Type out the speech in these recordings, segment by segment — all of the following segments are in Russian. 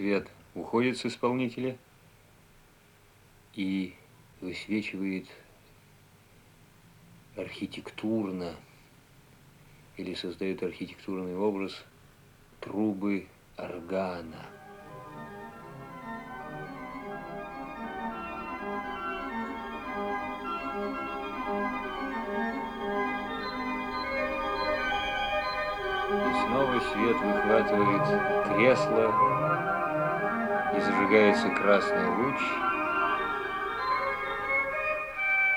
свет уходит с исполнителя и высвечивает архитектурно или создает архитектурный образ трубы органа. И снова свет выхватывает кресло, и зажигается красный луч,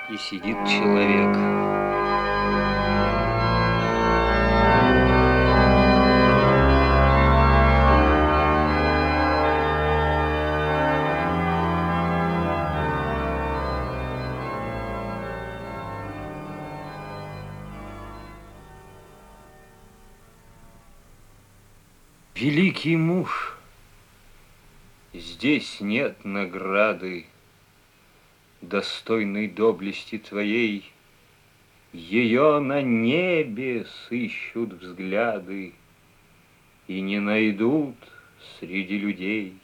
и сидит человек. Великий муж, здесь нет награды, Достойной доблести твоей. Ее на небе сыщут взгляды И не найдут среди людей.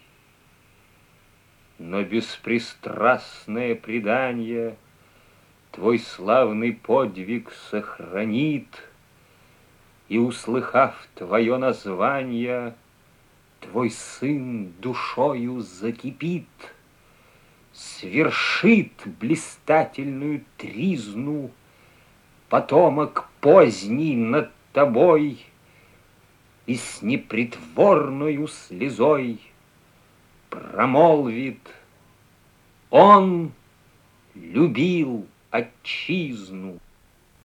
Но беспристрастное предание Твой славный подвиг сохранит — и, услыхав твое название, Твой сын душою закипит, Свершит блистательную тризну, Потомок поздний над тобой, И с непритворною слезой Промолвит, он любил отчизну.